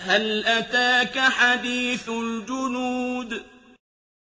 هَلْ أَتَاكَ حَدِيثُ الْجُنُودِ؟